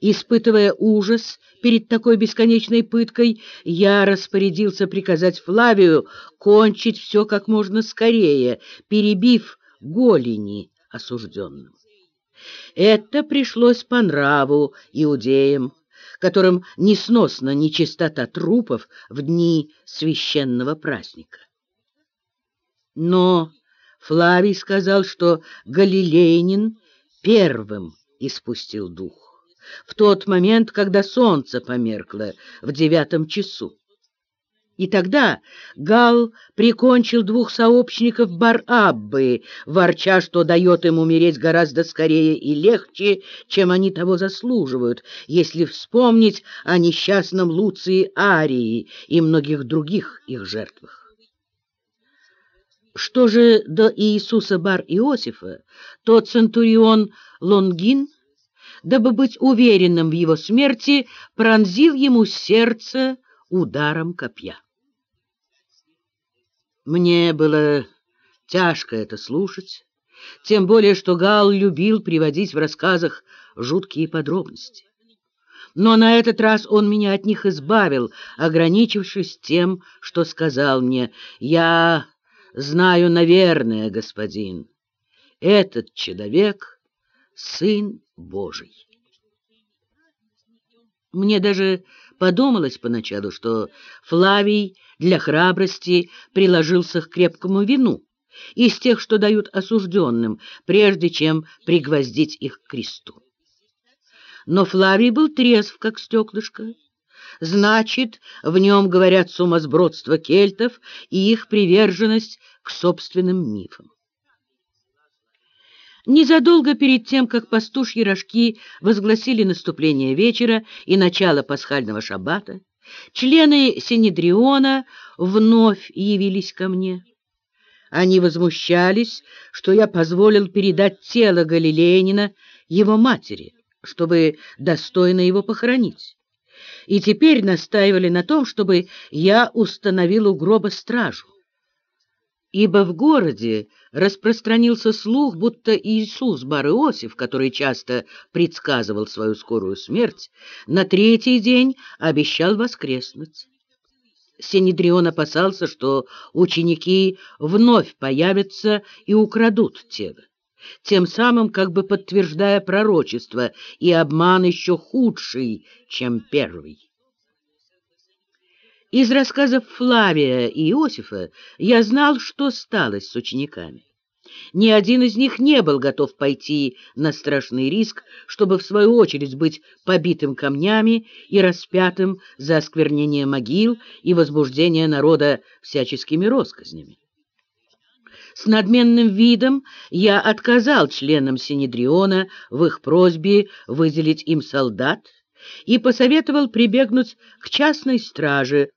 Испытывая ужас перед такой бесконечной пыткой, я распорядился приказать Флавию кончить все как можно скорее, перебив голени осужденным. Это пришлось по нраву иудеям, которым несносна нечистота трупов в дни священного праздника. Но Флавий сказал, что Галилейнин первым испустил дух в тот момент, когда солнце померкло в девятом часу. И тогда Гал прикончил двух сообщников Бар-Аббы, ворча, что дает им умереть гораздо скорее и легче, чем они того заслуживают, если вспомнить о несчастном Луции Арии и многих других их жертвах. Что же до Иисуса Бар-Иосифа, то Центурион Лонгин — дабы быть уверенным в его смерти, пронзил ему сердце ударом копья. Мне было тяжко это слушать, тем более что Гал любил приводить в рассказах жуткие подробности. Но на этот раз он меня от них избавил, ограничившись тем, что сказал мне, «Я знаю, наверное, господин, этот человек — сын Божий. Мне даже подумалось поначалу, что Флавий для храбрости приложился к крепкому вину, из тех, что дают осужденным, прежде чем пригвоздить их к кресту. Но Флавий был трезв, как стеклышко. Значит, в нем говорят сумасбродство кельтов и их приверженность к собственным мифам. Незадолго перед тем, как пастушьи рожки возгласили наступление вечера и начало пасхального шаббата, члены Синедриона вновь явились ко мне. Они возмущались, что я позволил передать тело Галилеянина его матери, чтобы достойно его похоронить. И теперь настаивали на том, чтобы я установил у гроба стражу ибо в городе распространился слух, будто Иисус Бар-Иосиф, который часто предсказывал свою скорую смерть, на третий день обещал воскреснуть. Синедрион опасался, что ученики вновь появятся и украдут тело, тем самым как бы подтверждая пророчество и обман еще худший, чем первый. Из рассказов Флавия и Иосифа я знал, что стало с учениками. Ни один из них не был готов пойти на страшный риск, чтобы в свою очередь быть побитым камнями и распятым за осквернение могил и возбуждение народа всяческими росказнями. С надменным видом я отказал членам Синедриона в их просьбе выделить им солдат и посоветовал прибегнуть к частной страже,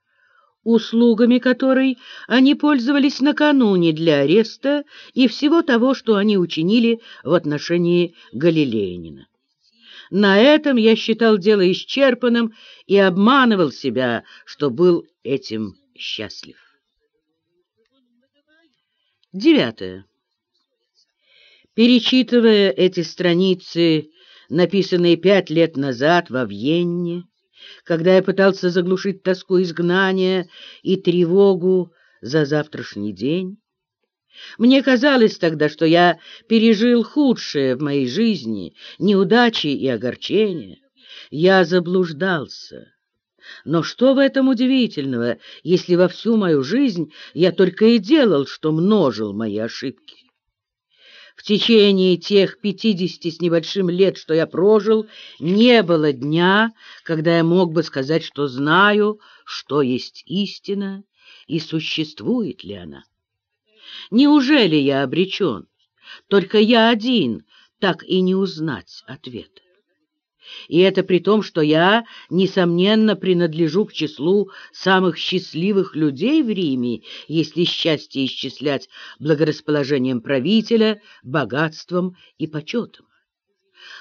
услугами которой они пользовались накануне для ареста и всего того, что они учинили в отношении Галилеянина. На этом я считал дело исчерпанным и обманывал себя, что был этим счастлив. Девятое. Перечитывая эти страницы, написанные пять лет назад во Вьенне, когда я пытался заглушить тоску изгнания и тревогу за завтрашний день. Мне казалось тогда, что я пережил худшее в моей жизни, неудачи и огорчения. Я заблуждался. Но что в этом удивительного, если во всю мою жизнь я только и делал, что множил мои ошибки? В течение тех пятидесяти с небольшим лет, что я прожил, не было дня, когда я мог бы сказать, что знаю, что есть истина и существует ли она. Неужели я обречен? Только я один, так и не узнать ответа. И это при том, что я, несомненно, принадлежу к числу самых счастливых людей в Риме, если счастье исчислять благорасположением правителя, богатством и почетом.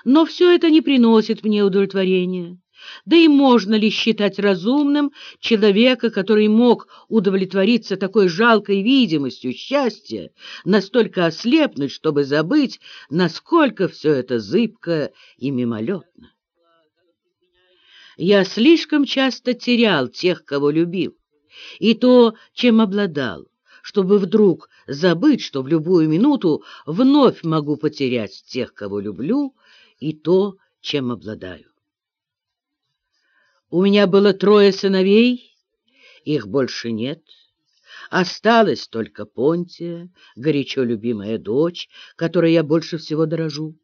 Но все это не приносит мне удовлетворения. Да и можно ли считать разумным человека, который мог удовлетвориться такой жалкой видимостью счастья, настолько ослепнуть, чтобы забыть, насколько все это зыбко и мимолетно? Я слишком часто терял тех, кого любил, и то, чем обладал, чтобы вдруг забыть, что в любую минуту вновь могу потерять тех, кого люблю, и то, чем обладаю. У меня было трое сыновей, их больше нет. Осталась только Понтия, горячо любимая дочь, которой я больше всего дорожу.